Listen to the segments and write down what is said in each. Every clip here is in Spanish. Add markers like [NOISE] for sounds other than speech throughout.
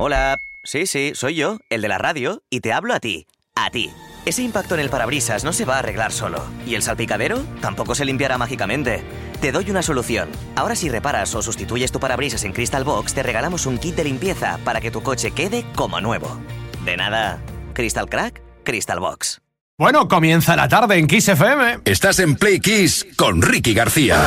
Hola, sí, sí, soy yo, el de la radio, y te hablo a ti, a ti. Ese impacto en el parabrisas no se va a arreglar solo, y el salpicadero tampoco se limpiará mágicamente. Te doy una solución. Ahora si reparas o sustituyes tu parabrisas en Crystal Box, te regalamos un kit de limpieza para que tu coche quede como nuevo. De nada. Crystal Crack, Crystal Box. Bueno, comienza la tarde en Kiss FM. Estás en Play Kiss con Ricky García.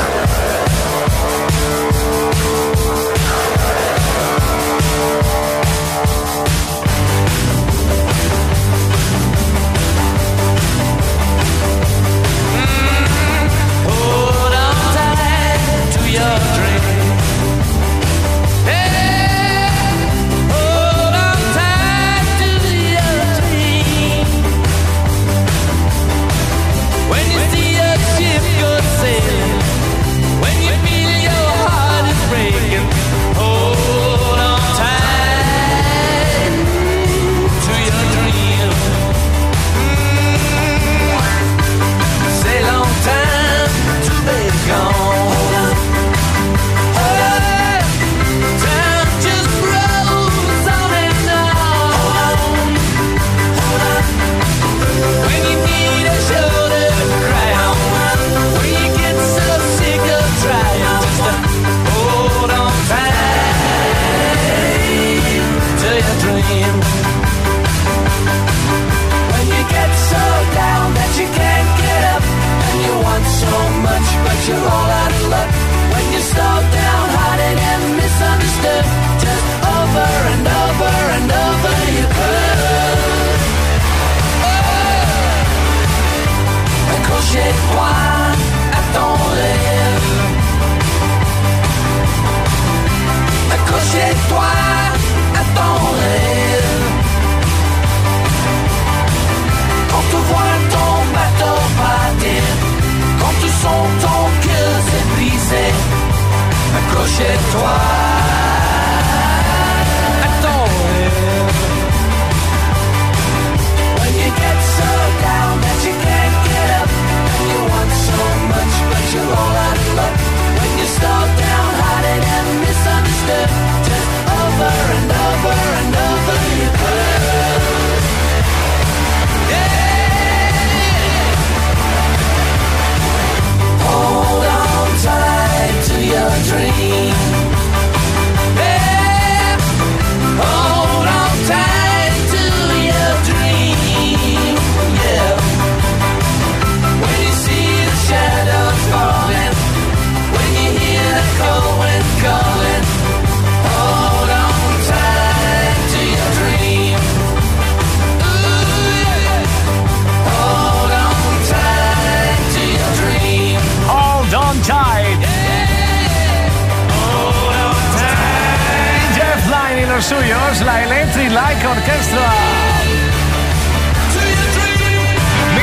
Suyos, la Electric Light Orchestra.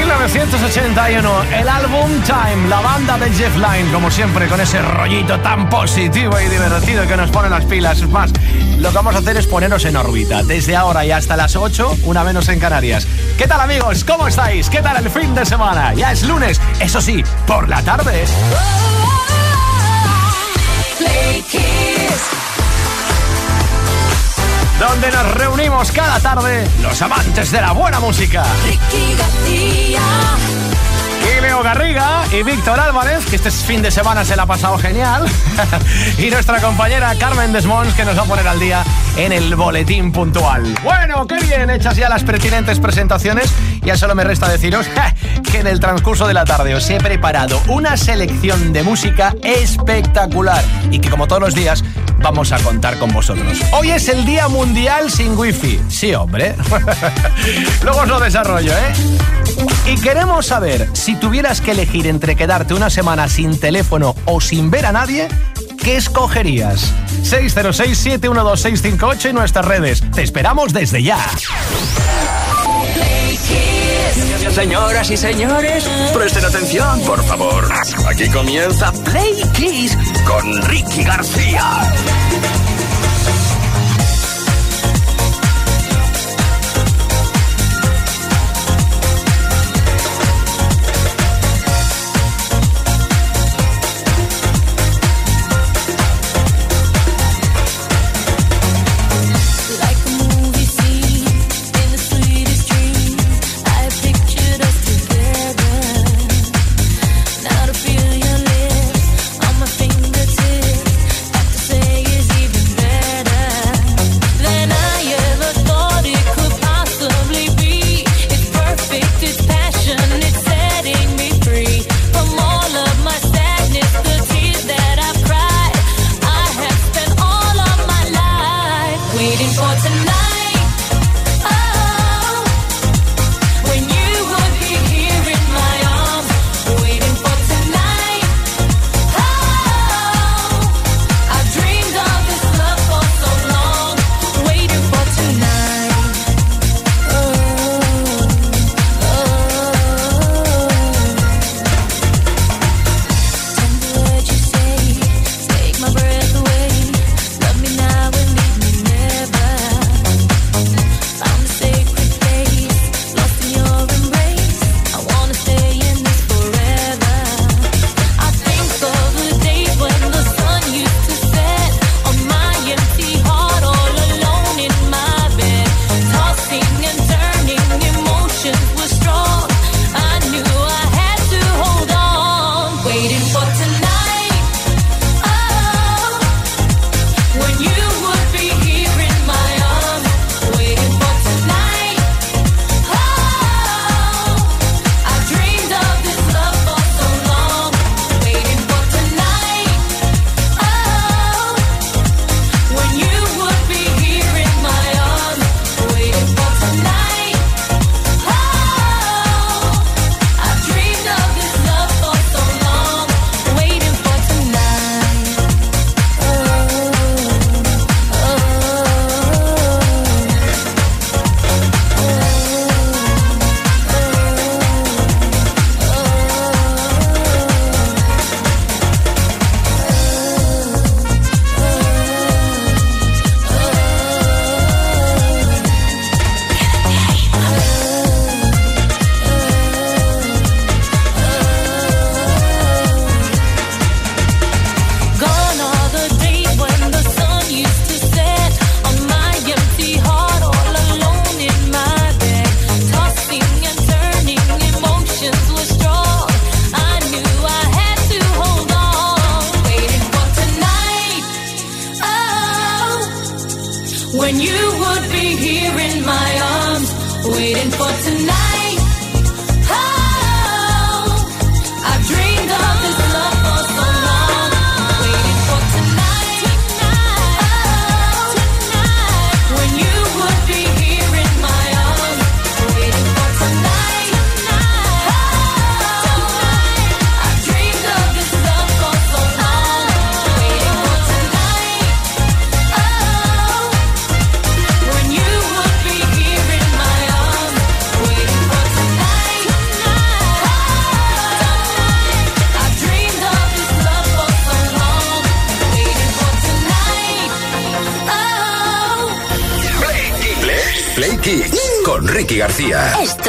1981, el álbum Time, la banda de Jeff Lynne, como siempre, con ese rollito tan positivo y divertido que nos pone las pilas. Es más, lo que vamos a hacer es ponernos en órbita, desde ahora y hasta las 8, una menos en Canarias. ¿Qué tal amigos? ¿Cómo estáis? ¿Qué tal el fin de semana? Ya es lunes, eso sí, por la tarde. Donde nos reunimos cada tarde los amantes de la buena música. Ricky García. Y Leo Garriga y Víctor Álvarez, que este fin de semana se la ha pasado genial. [LAUGHS] y nuestra compañera Carmen Desmons, que nos va a poner al día en el boletín puntual. Bueno, qué bien, hechas ya las pertinentes presentaciones. Ya solo me resta deciros [LAUGHS] que en el transcurso de la tarde os he preparado una selección de música espectacular y que como todos los días vamos a contar con vosotros. Hoy es el Día Mundial sin Wi-Fi. Sí, hombre. [LAUGHS] Luego os lo desarrollo, ¿eh? Y queremos saber, si tuvieras que elegir entre quedarte una semana sin teléfono o sin ver a nadie, ¿qué escogerías? 606-712-658 y nuestras redes. Te esperamos desde ya. Señoras y señores, presten atención, por favor. Aquí comienza Play Kiss con Ricky García.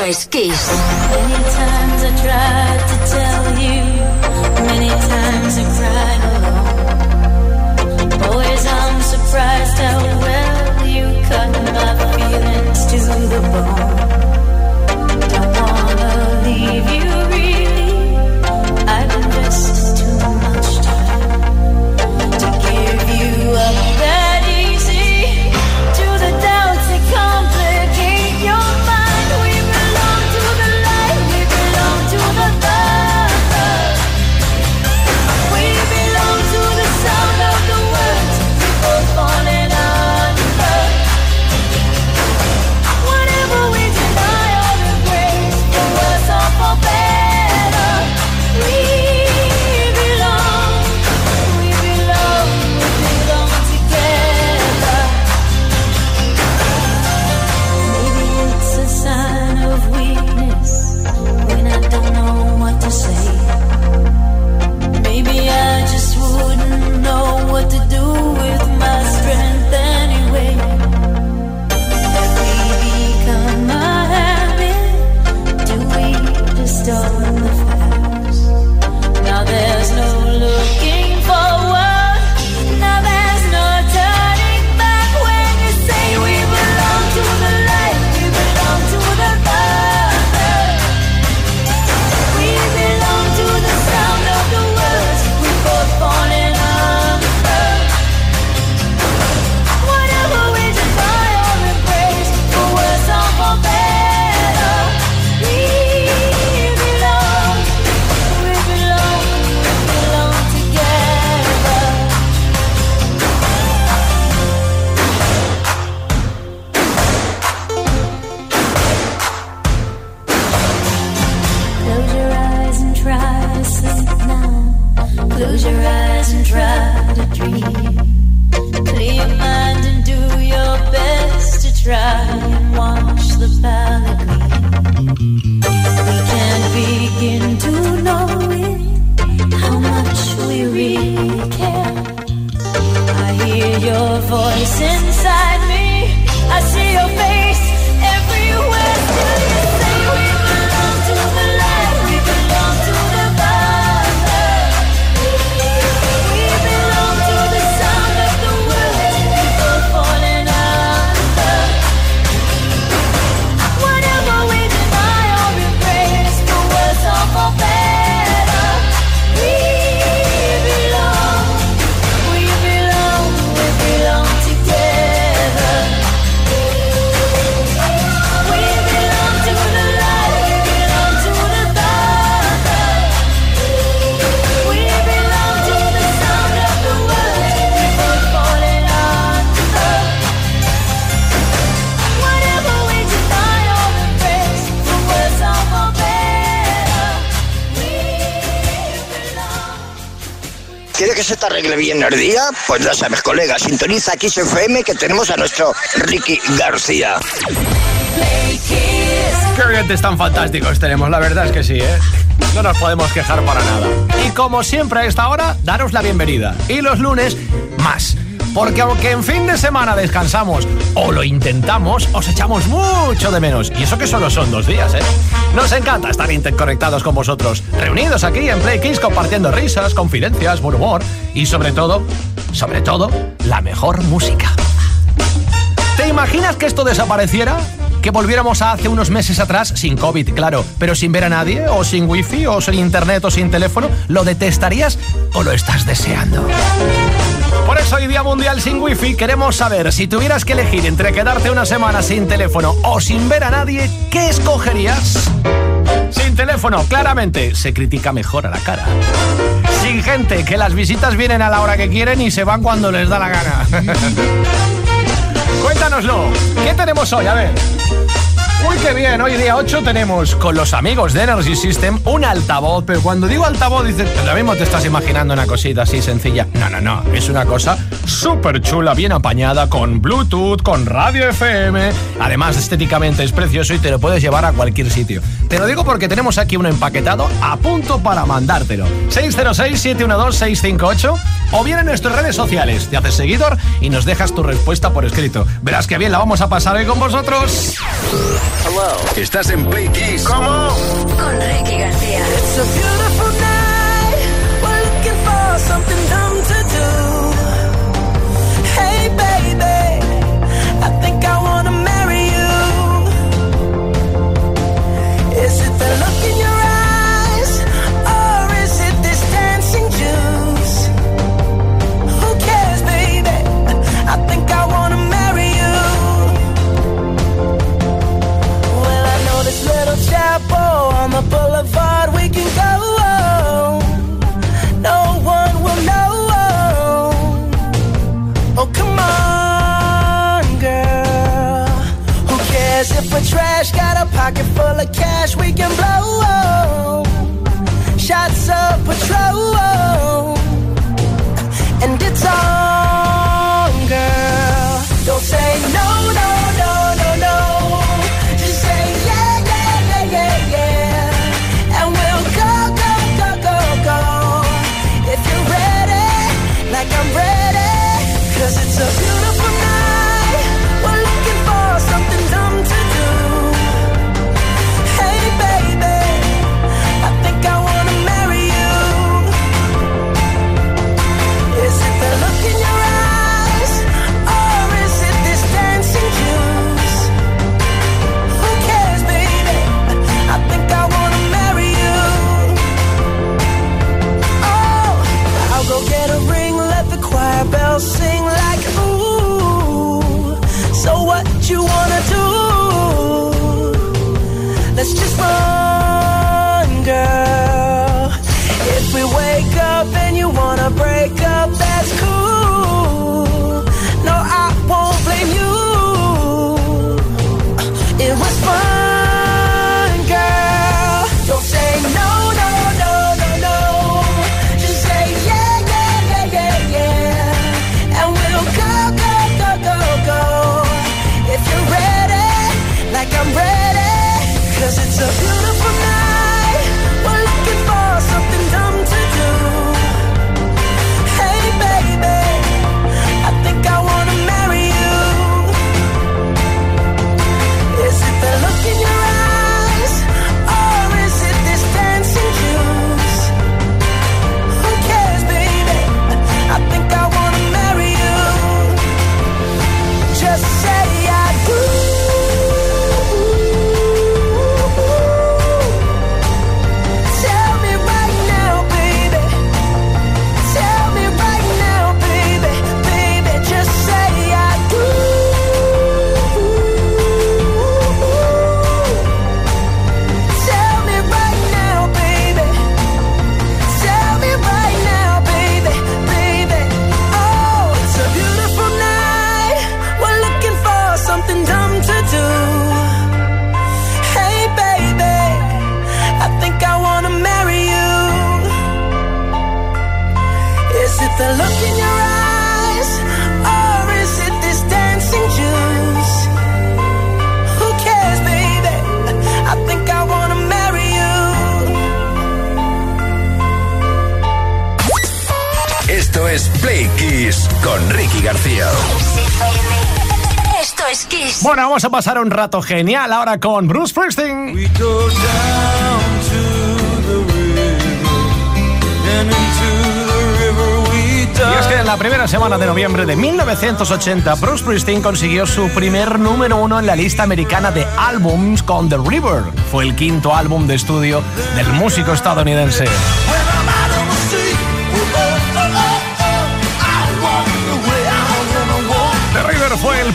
Es Kiss. Bien el día? Pues ya sabes, colega, sintoniza aquí FM que tenemos a nuestro Ricky García. Qué oyentes tan fantásticos tenemos, la verdad es que sí, ¿eh? No nos podemos quejar para nada. Y como siempre a esta hora, daros la bienvenida. Y los lunes, más. Porque aunque en fin de semana descansamos o lo intentamos, os echamos mucho de menos. Y eso que solo son dos días, ¿eh? Nos encanta estar interconectados con vosotros, reunidos aquí en Play Kids compartiendo risas, confidencias, buen humor y sobre todo, sobre todo, la mejor música. ¿Te imaginas que esto desapareciera? Que volviéramos a hace unos meses atrás, sin COVID, claro, pero sin ver a nadie, o sin wifi, o sin internet, o sin teléfono, ¿lo detestarías o lo estás deseando? Hoy Día Mundial sin Wifi queremos saber si tuvieras que elegir entre quedarte una semana sin teléfono o sin ver a nadie, ¿qué escogerías? Sin teléfono, claramente, se critica mejor a la cara. Sin gente, que las visitas vienen a la hora que quieren y se van cuando les da la gana. [LAUGHS] Cuéntanoslo, ¿qué tenemos hoy? A ver. Uy, qué bien, hoy día 8 tenemos con los amigos de Energy System un altavoz, pero cuando digo altavoz dices, lo mismo te estás imaginando una cosita así sencilla. No, no, no, es una cosa súper chula, bien apañada, con Bluetooth, con radio FM, además estéticamente es precioso y te lo puedes llevar a cualquier sitio. Te lo digo porque tenemos aquí uno empaquetado a punto para mandártelo. 606-712-658 o bien en nuestras redes sociales. Te haces seguidor y nos dejas tu respuesta por escrito. Verás que bien la vamos a pasar hoy con vosotros. Estás en Play Kiss. ¿Cómo? Con Ricky García. It's a beautiful night. We're looking for something dumb to do. Cares if we're trash? Got a pocket full of cash we can blow. Shots of patrol. And it's on, pasar un rato genial ahora con Bruce Springsteen. We go down to the river and into the river we Y es que en la primera semana de noviembre de 1980, Bruce Springsteen consiguió su primer número uno en la lista americana de álbums con The River. Fue el quinto álbum de estudio del músico estadounidense.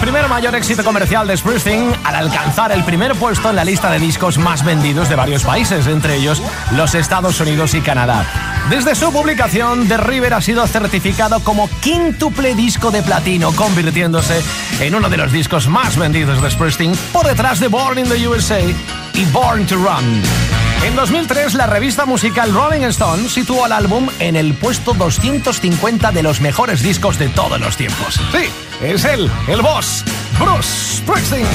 Primer mayor éxito comercial de Springsteen al alcanzar el primer puesto en la lista de discos más vendidos de varios países, entre ellos los Estados Unidos y Canadá. Desde su publicación, The River ha sido certificado como quíntuple disco de platino, convirtiéndose en uno de los discos más vendidos de Springsteen, por detrás de Born in the USA y Born to Run. En 2003, la revista musical Rolling Stone situó al álbum en el puesto 250 de los mejores discos de todos los tiempos. Sí, es él, el boss, Bruce Springsteen.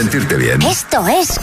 Sentirte bien. Esto es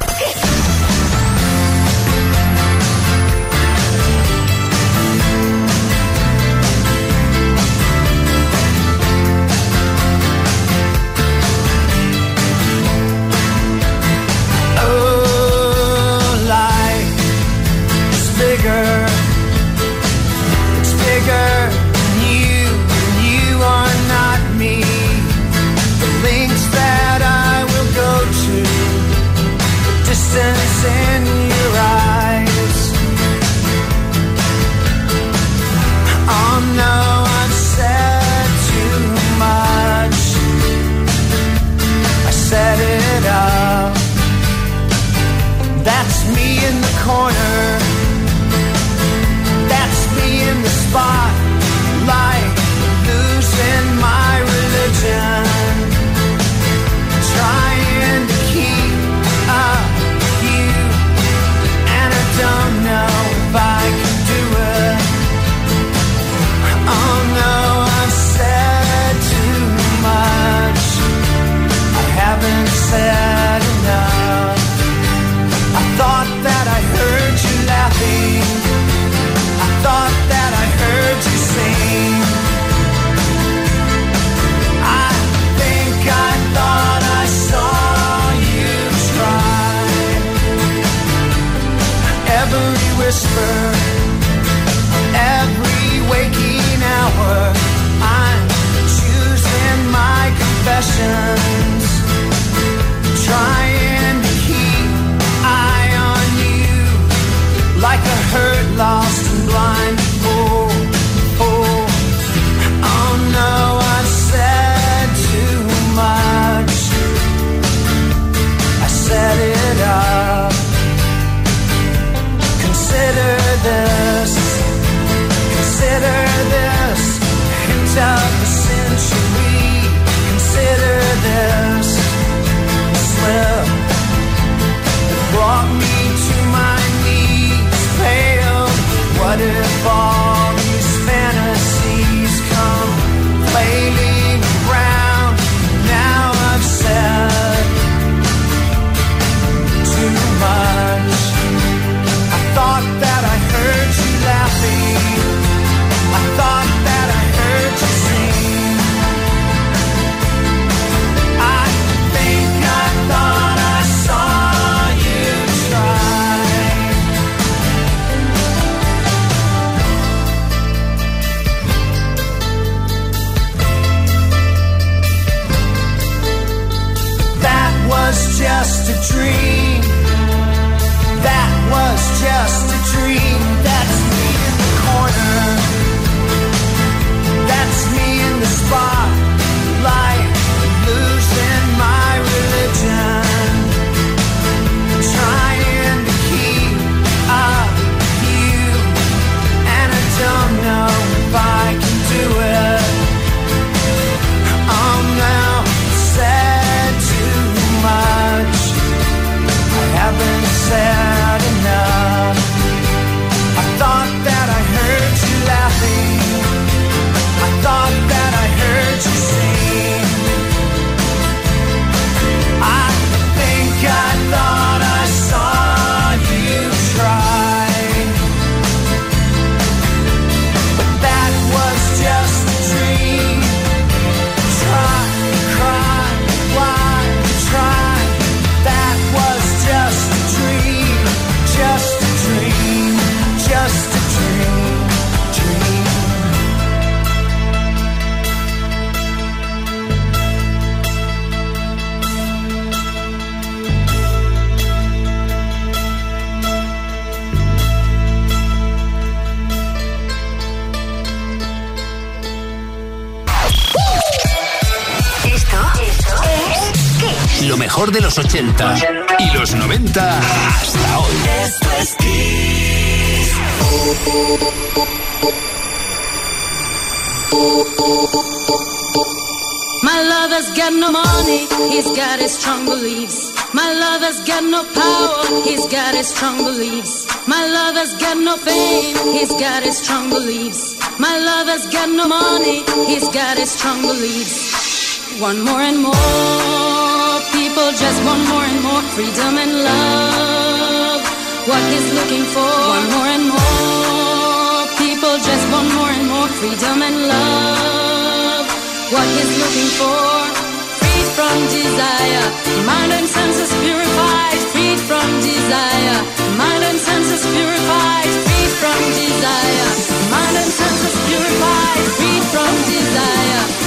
Es. Lo mejor de los 80 y los 90 hasta hoy. Esto es Kiss. My lover's got no money, he's got his strong beliefs. My lover's got no power, he's got his strong beliefs. My lover's got no fame, he's got his strong beliefs. My lover's got no money, he's got his strong beliefs. One more and more. People just want more and more freedom and love. What he's looking for, one more and more. People just want more and more freedom and love. What he's looking for, freed from desire, mind and senses purified, freed from desire, mind and senses purified, freed from desire, mind and senses purified, freed from desire.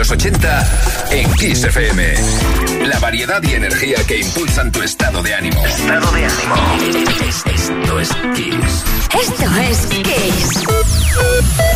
los 80 en Kiss FM. La variedad y energía que impulsan tu estado de ánimo. Estado de ánimo. Esto es Kiss. Esto es Kiss.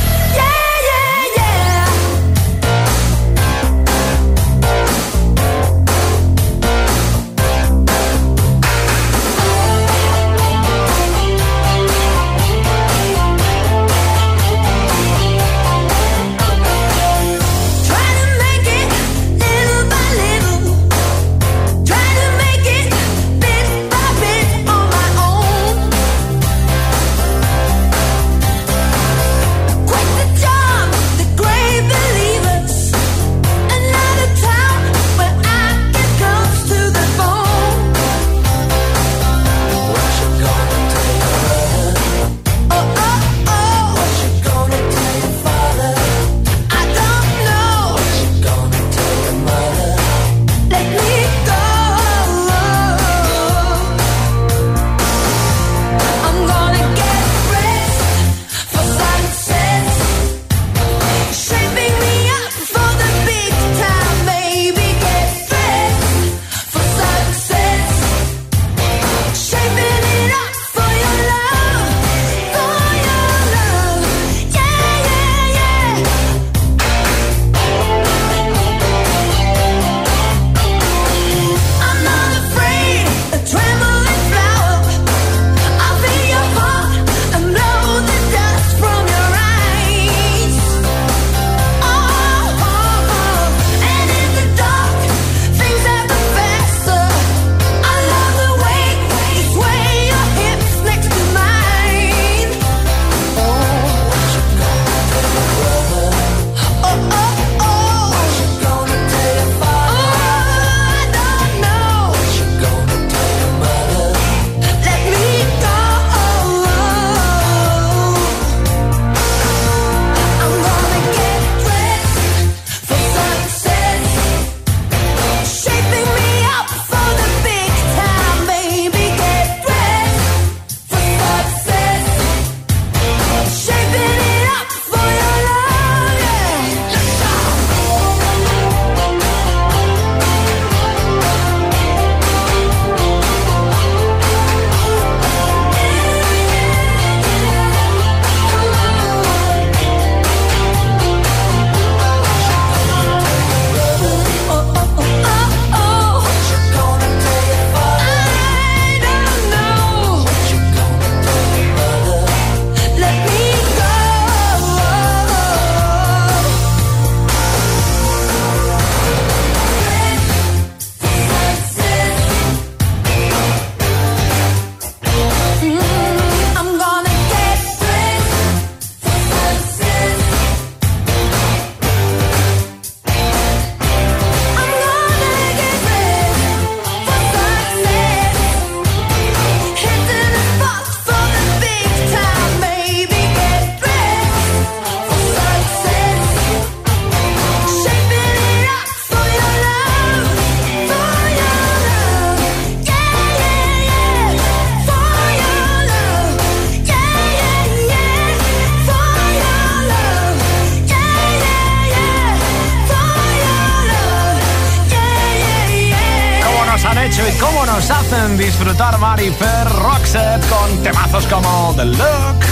Fer Roxette con temazos como The Look,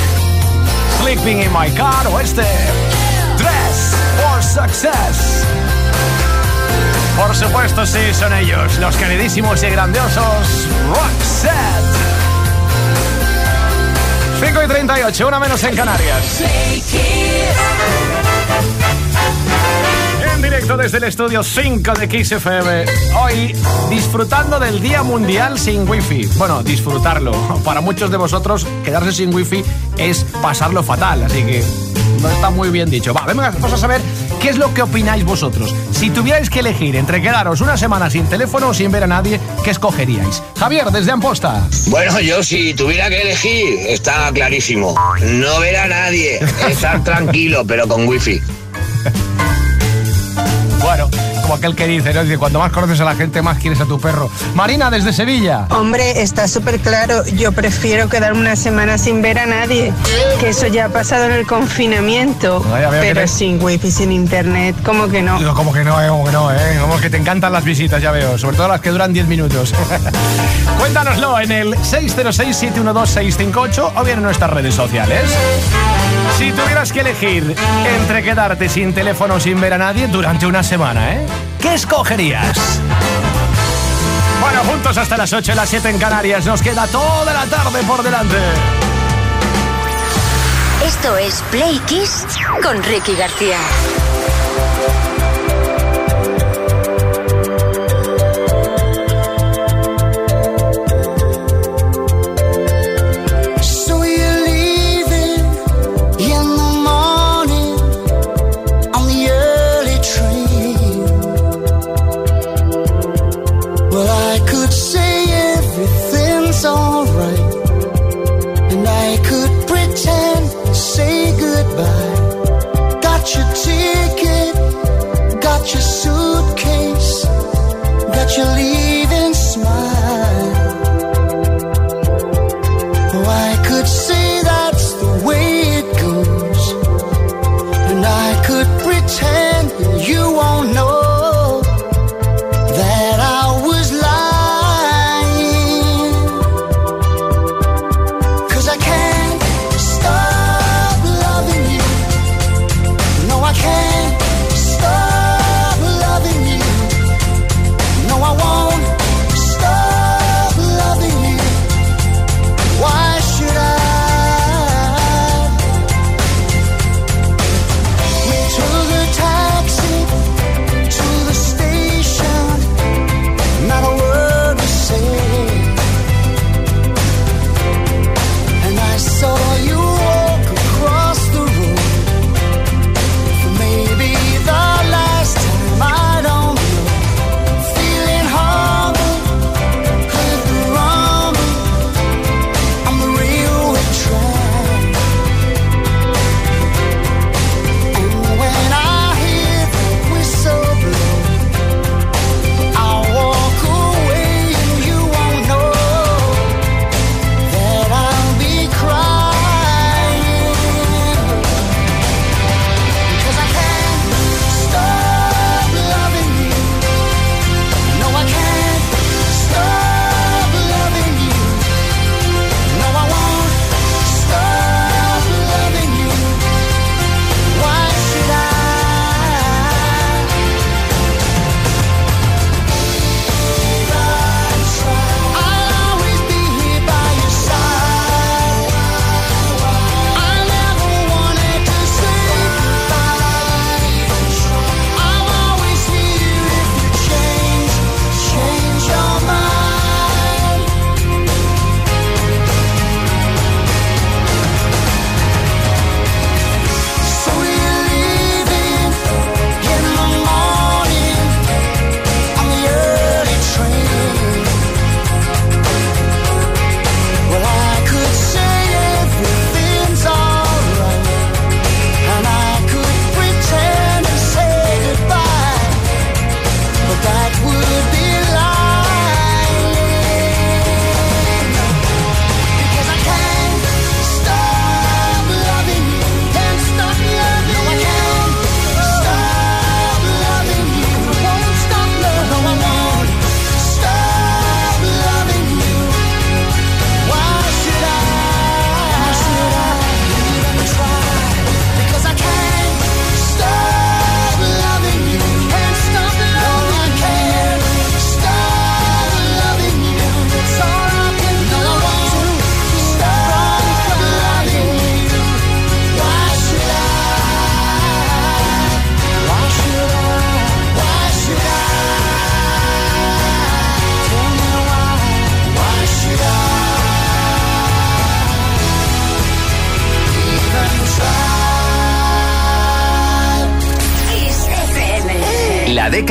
Sleeping in My Car o este Dress for Success? Por supuesto, sí, son ellos, los queridísimos y grandiosos Roxette. 5 y 38, una menos en Canarias. Directo desde el estudio 5 de Kiss FM. Hoy disfrutando del Día Mundial sin Wi-Fi. Bueno, disfrutarlo. [LAUGHS] Para muchos de vosotros, quedarse sin Wi-Fi es pasarlo fatal. Así que no está muy bien dicho. Va, venga, vamos a saber qué es lo que opináis vosotros. Si tuvierais que elegir entre quedaros una semana sin teléfono o sin ver a nadie, ¿qué escogeríais? Javier, desde Amposta. Bueno, yo si tuviera que elegir, está clarísimo. No ver a nadie, estar [LAUGHS] tranquilo, pero con wifi. Bueno, como aquel que dice, ¿no? Dice, cuanto más conoces a la gente, más quieres a tu perro. Marina, desde Sevilla. Hombre, está súper claro. Yo prefiero quedarme una semana sin ver a nadie. Que eso ya ha pasado en el confinamiento. Ay, pero sin wifi, sin internet, como que no. no. Como que no, eh, como que no, eh. Como que te encantan las visitas, ya veo. Sobre todo las que duran 10 minutos. [LAUGHS] Cuéntanoslo en el 606-712-658 o bien en nuestras redes sociales. Si tuvieras que elegir entre quedarte sin teléfono sin ver a nadie durante una semana, ¿eh? ¿Qué escogerías? Bueno, juntos hasta las 8 y las 7 en Canarias. Nos queda toda la tarde por delante. Esto es Play Kiss con Ricky García.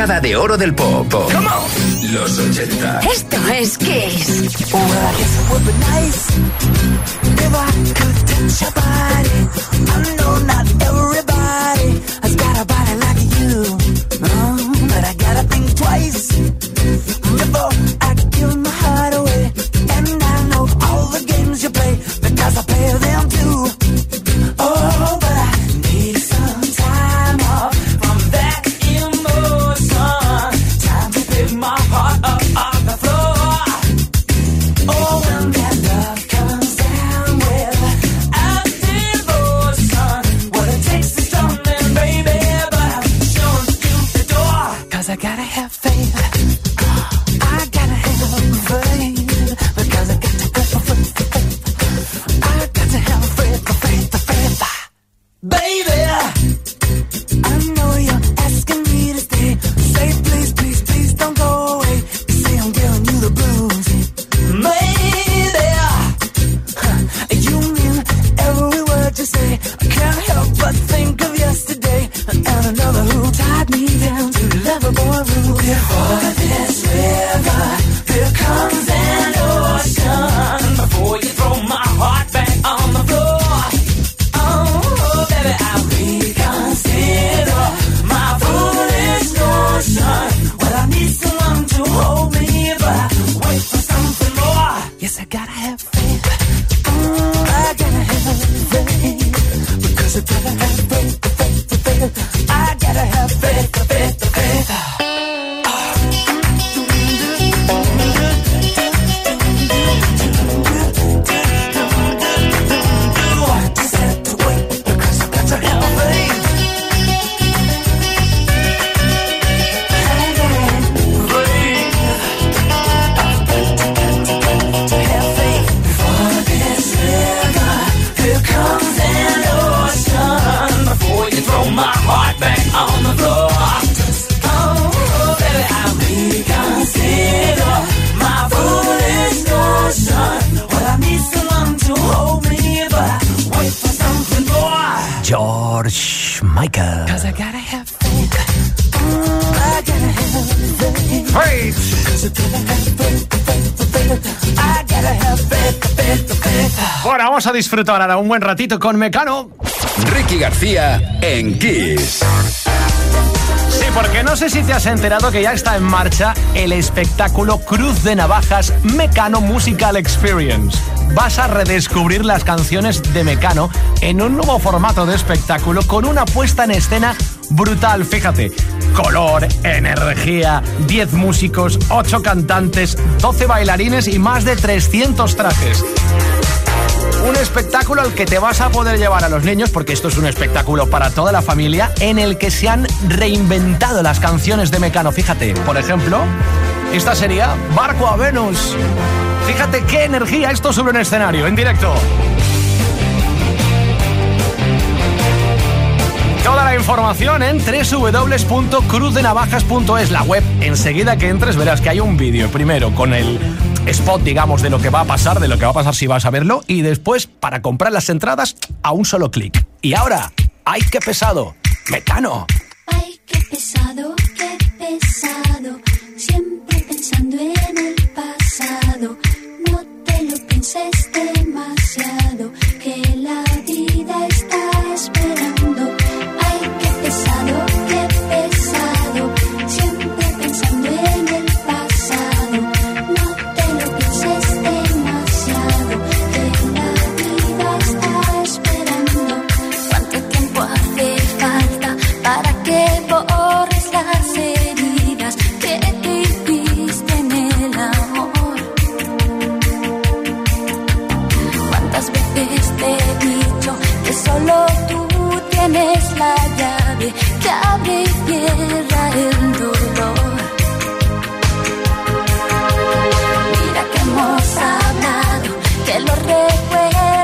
década de oro del pop. Los 80. Esto es Kiss. 烟花。Disfrutar ahora un buen ratito con Mecano. Ricky García en Kiss. Sí, porque no sé si te has enterado que ya está en marcha el espectáculo Cruz de Navajas Mecano Musical Experience. Vas a redescubrir las canciones de Mecano en un nuevo formato de espectáculo con una puesta en escena brutal. Fíjate, color, energía, 10 músicos, 8 cantantes, 12 bailarines y más de 300 trajes. Un espectáculo al que te vas a poder llevar a los niños, porque esto es un espectáculo para toda la familia, en el que se han reinventado las canciones de Mecano. Fíjate, por ejemplo, esta sería Barco a Venus. Fíjate qué energía esto sobre un escenario, en directo. Toda la información en www.cruzdenavajas.es, la web. Enseguida que entres verás que hay un vídeo primero con el spot, digamos, de lo que va a pasar, de lo que va a pasar si vas a verlo, y después para comprar las entradas a un solo clic. Y ahora, ¡ay, qué pesado! ¡Mecano! Ay, qué pesado, qué pesado. Siempre pensando en el pasado. No te lo pienses demasiado. supiste dicho que solo tú tienes la llave que abre y cierra el dolor. Mira que hemos hablado, que lo recuerdo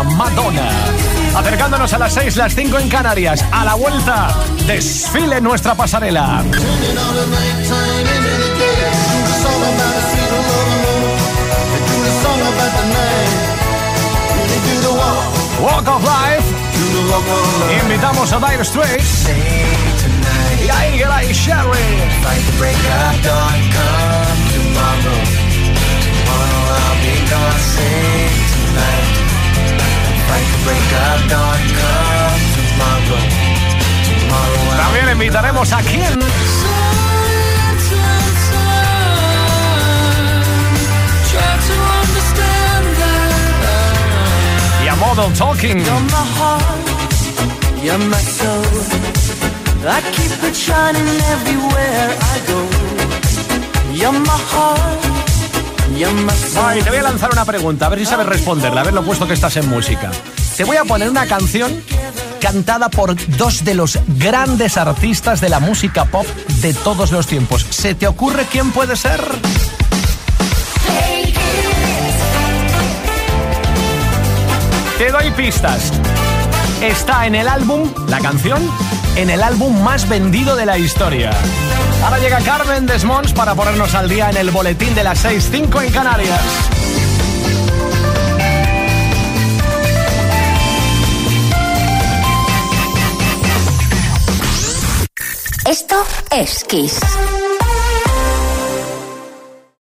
Madonna. Acercándonos a las 6, las 5 en Canarias, a la vuelta, desfile nuestra pasarela. Walk of Life. Invitamos a Dire Straits. Y a Eagle Eye Sherry. También invitaremos a quién. Y a Model Talking. You're my soul. I keep it shining everywhere I go. You're my heart. Te voy a lanzar una pregunta, a ver si sabes responderla, a ver lo puesto que estás en música. Te voy a poner una canción cantada por dos de los grandes artistas de la música pop de todos los tiempos. ¿Se te ocurre quién puede ser? Te doy pistas. Está en el álbum, la canción, en el álbum más vendido de la historia. Ahora llega Carmen Desmonds para ponernos al día en el boletín de las 6.5 en Canarias. Esto es Kiss.